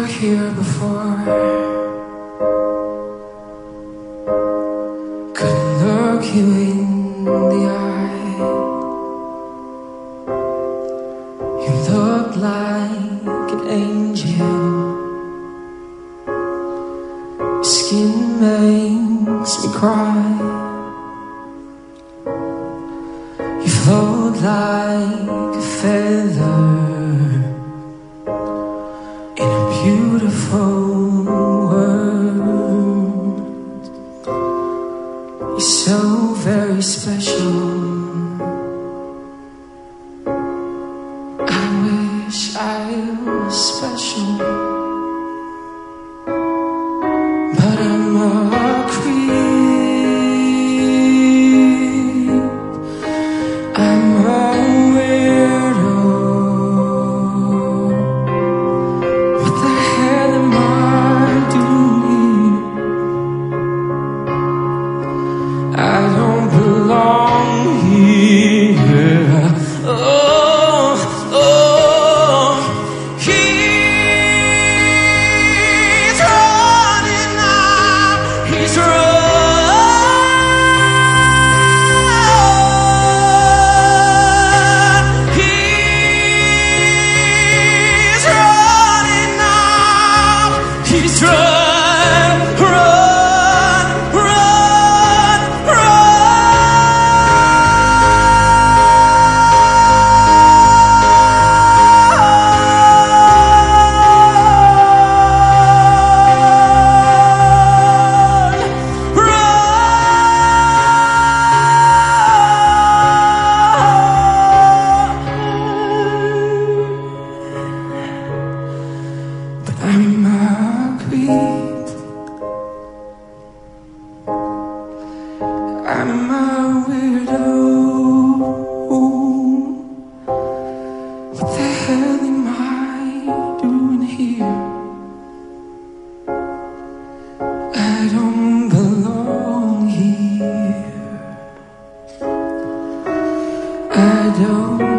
here before. Couldn't look you in the eye. You look like an angel. Your skin makes me cry. You float like a feather beautiful world. You're so very special. I wish I was special, I don't I'm a weirdo. What the hell am I doing here? I don't belong here. I don't